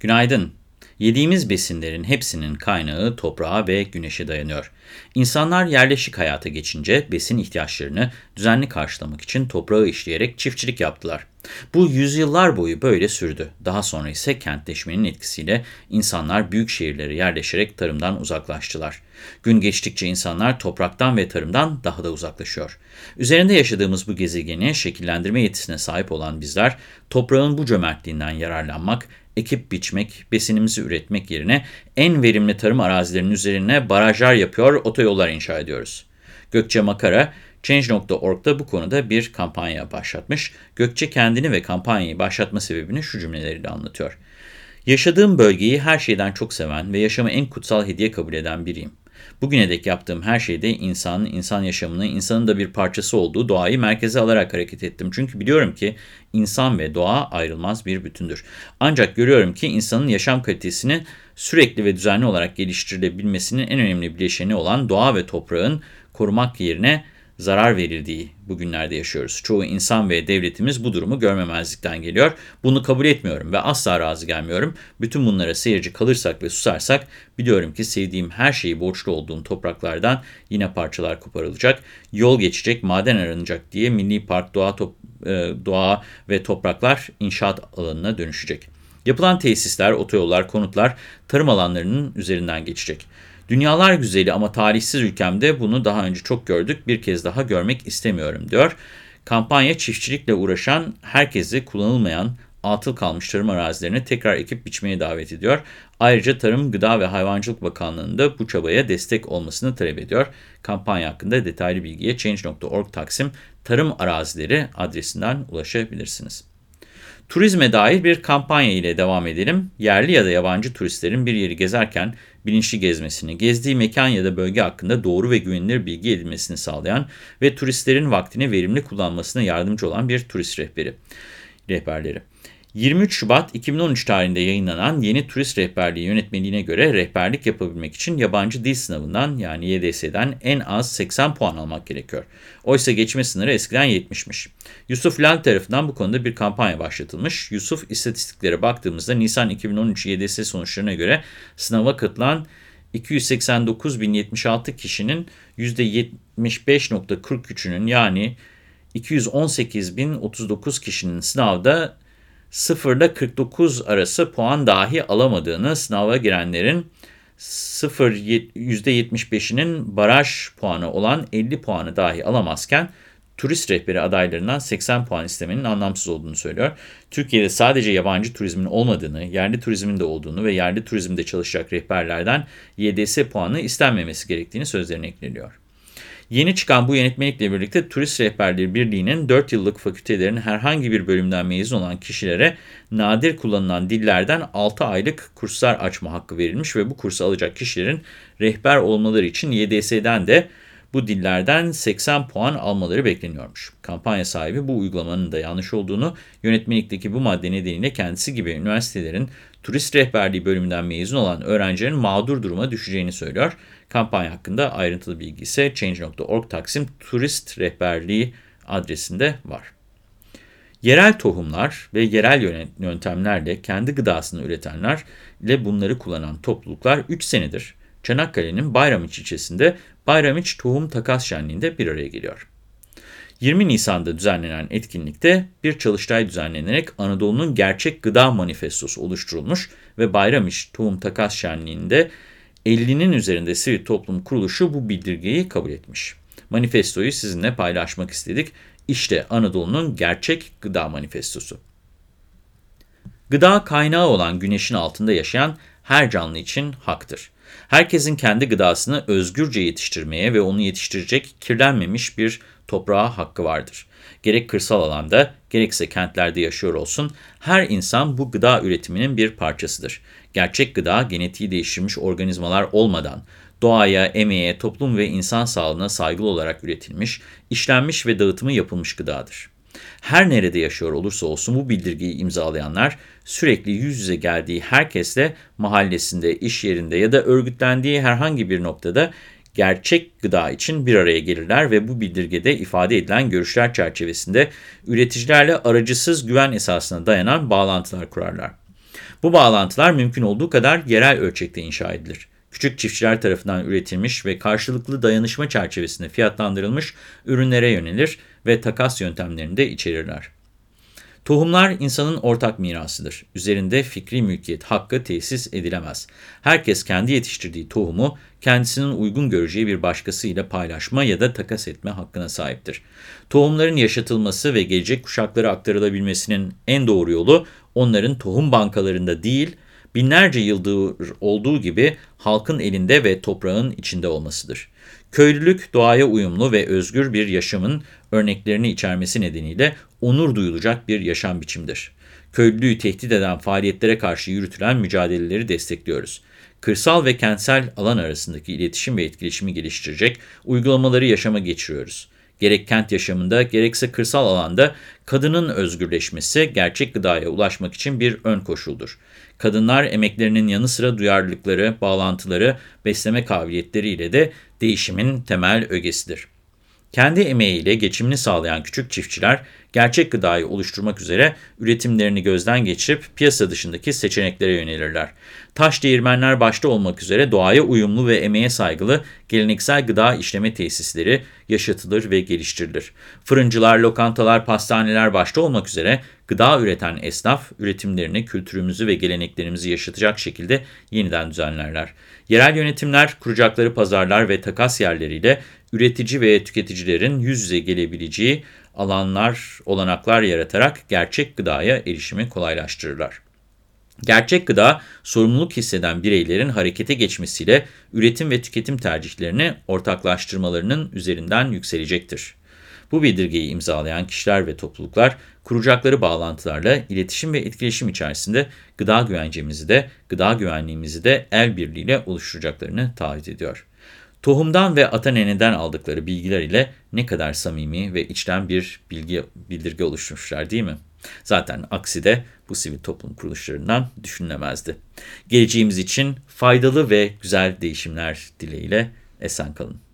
Günaydın. Yediğimiz besinlerin hepsinin kaynağı toprağa ve güneşe dayanıyor. İnsanlar yerleşik hayata geçince besin ihtiyaçlarını düzenli karşılamak için toprağı işleyerek çiftçilik yaptılar. Bu yüzyıllar boyu böyle sürdü. Daha sonra ise kentleşmenin etkisiyle insanlar büyük şehirlere yerleşerek tarımdan uzaklaştılar. Gün geçtikçe insanlar topraktan ve tarımdan daha da uzaklaşıyor. Üzerinde yaşadığımız bu gezegeni şekillendirme yetisine sahip olan bizler toprağın bu cömertliğinden yararlanmak, ekip biçmek, besinimizi üretmek yerine en verimli tarım arazilerinin üzerine barajlar yapıyor, otoyollar inşa ediyoruz. Gökçe Makara, Change.org'da bu konuda bir kampanya başlatmış. Gökçe kendini ve kampanyayı başlatma sebebini şu cümleleriyle anlatıyor. Yaşadığım bölgeyi her şeyden çok seven ve yaşamı en kutsal hediye kabul eden biriyim. Bugüne dek yaptığım her şeyde insan, insan yaşamını, insanın da bir parçası olduğu doğayı merkeze alarak hareket ettim. Çünkü biliyorum ki insan ve doğa ayrılmaz bir bütündür. Ancak görüyorum ki insanın yaşam kalitesini sürekli ve düzenli olarak geliştirilebilmesinin en önemli bileşeni olan doğa ve toprağın korumak yerine zarar verildiği bugünlerde yaşıyoruz. Çoğu insan ve devletimiz bu durumu görmemezlikten geliyor. Bunu kabul etmiyorum ve asla razı gelmiyorum. Bütün bunlara seyirci kalırsak ve susarsak biliyorum ki sevdiğim her şeyi borçlu olduğum topraklardan yine parçalar koparılacak. Yol geçecek, maden aranacak diye Milli Park Doğa, top, e, doğa ve Topraklar inşaat alanına dönüşecek. Yapılan tesisler, otoyollar, konutlar tarım alanlarının üzerinden geçecek. Dünyalar güzeli ama tarihsiz ülkemde bunu daha önce çok gördük, bir kez daha görmek istemiyorum diyor. Kampanya çiftçilikle uğraşan herkesi kullanılmayan atıl kalmış tarım arazilerini tekrar ekip biçmeye davet ediyor. Ayrıca Tarım, Gıda ve Hayvancılık Bakanlığı'nın da bu çabaya destek olmasını talep ediyor. Kampanya hakkında detaylı bilgiye Change.org Taksim Tarım Arazileri adresinden ulaşabilirsiniz. Turizme dair bir kampanya ile devam edelim. Yerli ya da yabancı turistlerin bir yeri gezerken bilinçli gezmesini, gezdiği mekan ya da bölge hakkında doğru ve güvenilir bilgi edinmesini sağlayan ve turistlerin vaktini verimli kullanmasına yardımcı olan bir turist rehberi. Rehberleri. 23 Şubat 2013 tarihinde yayınlanan yeni turist rehberliği yönetmeliğine göre rehberlik yapabilmek için yabancı dil sınavından yani YDS'den en az 80 puan almak gerekiyor. Oysa geçme sınırı eskiden 70'miş. Yusuf Lal tarafından bu konuda bir kampanya başlatılmış. Yusuf istatistiklere baktığımızda Nisan 2013 YDS sonuçlarına göre sınava katılan 289.076 kişinin %75.43'ünün yani 218.039 kişinin sınavda 0 ile 49 arası puan dahi alamadığını, sınava girenlerin 0 %75'inin baraj puanı olan 50 puanı dahi alamazken turist rehberi adaylarından 80 puan istemenin anlamsız olduğunu söylüyor. Türkiye'de sadece yabancı turizmin olmadığını, yerli turizmin de olduğunu ve yerli turizmde çalışacak rehberlerden YDS puanı istenmemesi gerektiğini sözlerine ekleniyor. Yeni çıkan bu yönetmelikle birlikte Turist Rehberleri Birliği'nin 4 yıllık fakültelerin herhangi bir bölümden mezun olan kişilere nadir kullanılan dillerden 6 aylık kurslar açma hakkı verilmiş ve bu kursu alacak kişilerin rehber olmaları için YDS'den de bu dillerden 80 puan almaları bekleniyormuş. Kampanya sahibi bu uygulamanın da yanlış olduğunu, yönetmelikteki bu madde nedeniyle kendisi gibi üniversitelerin turist rehberliği bölümünden mezun olan öğrencilerin mağdur duruma düşeceğini söylüyor. Kampanya hakkında ayrıntılı bilgi ise Change.org Taksim Turist Rehberliği adresinde var. Yerel tohumlar ve yerel yöntemlerle kendi gıdasını üretenler ile bunları kullanan topluluklar 3 senedir Çanakkale'nin Bayramiç ilçesinde Bayramiç Tohum Takas Şenliği'nde bir araya geliyor. 20 Nisan'da düzenlenen etkinlikte bir çalıştay düzenlenerek Anadolu'nun gerçek gıda manifestosu oluşturulmuş ve Bayramiç Tohum Takas Şenliği'nde 50'nin üzerinde sivil toplum kuruluşu bu bildirgeyi kabul etmiş. Manifestoyu sizinle paylaşmak istedik. İşte Anadolu'nun gerçek gıda manifestosu. Gıda kaynağı olan güneşin altında yaşayan her canlı için haktır. Herkesin kendi gıdasını özgürce yetiştirmeye ve onu yetiştirecek kirlenmemiş bir toprağa hakkı vardır. Gerek kırsal alanda gerekse kentlerde yaşıyor olsun her insan bu gıda üretiminin bir parçasıdır. Gerçek gıda genetiği değiştirmiş organizmalar olmadan doğaya, emeğe, toplum ve insan sağlığına saygılı olarak üretilmiş, işlenmiş ve dağıtımı yapılmış gıdadır. Her nerede yaşıyor olursa olsun bu bildirgeyi imzalayanlar sürekli yüz yüze geldiği herkesle mahallesinde, iş yerinde ya da örgütlendiği herhangi bir noktada gerçek gıda için bir araya gelirler ve bu bildirgede ifade edilen görüşler çerçevesinde üreticilerle aracısız güven esasına dayanan bağlantılar kurarlar. Bu bağlantılar mümkün olduğu kadar yerel ölçekte inşa edilir. Küçük çiftçiler tarafından üretilmiş ve karşılıklı dayanışma çerçevesinde fiyatlandırılmış ürünlere yönelir ve takas yöntemlerini de içerirler. Tohumlar insanın ortak mirasıdır. Üzerinde fikri mülkiyet hakkı tesis edilemez. Herkes kendi yetiştirdiği tohumu kendisinin uygun göreceği bir başkasıyla paylaşma ya da takas etme hakkına sahiptir. Tohumların yaşatılması ve gelecek kuşaklara aktarılabilmesinin en doğru yolu onların tohum bankalarında değil, binlerce yıldır olduğu gibi halkın elinde ve toprağın içinde olmasıdır. Köylülük doğaya uyumlu ve özgür bir yaşamın örneklerini içermesi nedeniyle onur duyulacak bir yaşam biçimidir. Köylülüğü tehdit eden faaliyetlere karşı yürütülen mücadeleleri destekliyoruz. Kırsal ve kentsel alan arasındaki iletişim ve etkileşimi geliştirecek uygulamaları yaşama geçiriyoruz. Gerek kent yaşamında gerekse kırsal alanda kadının özgürleşmesi gerçek gıdaya ulaşmak için bir ön koşuldur. Kadınlar emeklerinin yanı sıra duyarlılıkları, bağlantıları, besleme kabiliyetleriyle de değişimin temel ögesidir. Kendi emeğiyle geçimini sağlayan küçük çiftçiler gerçek gıdayı oluşturmak üzere üretimlerini gözden geçirip piyasa dışındaki seçeneklere yönelirler. Taş değirmenler başta olmak üzere doğaya uyumlu ve emeğe saygılı geleneksel gıda işleme tesisleri yaşatılır ve geliştirilir. Fırıncılar, lokantalar, pastaneler başta olmak üzere gıda üreten esnaf üretimlerini, kültürümüzü ve geleneklerimizi yaşatacak şekilde yeniden düzenlerler. Yerel yönetimler kuracakları pazarlar ve takas yerleriyle üretici ve tüketicilerin yüz yüze gelebileceği alanlar, olanaklar yaratarak gerçek gıdaya erişimi kolaylaştırırlar. Gerçek gıda, sorumluluk hisseden bireylerin harekete geçmesiyle üretim ve tüketim tercihlerini ortaklaştırmalarının üzerinden yükselecektir. Bu bildirgeyi imzalayan kişiler ve topluluklar kuracakları bağlantılarla iletişim ve etkileşim içerisinde gıda güvencemizi de gıda güvenliğimizi de el birliğiyle oluşturacaklarını taahhüt ediyor. Tohumdan ve ataneneden aldıkları bilgiler ile ne kadar samimi ve içten bir bilgi bildirge oluşturmuşlar değil mi? Zaten aksi de bu sivil toplum kuruluşlarından düşünülemezdi. Geleceğimiz için faydalı ve güzel değişimler dileğiyle esen kalın.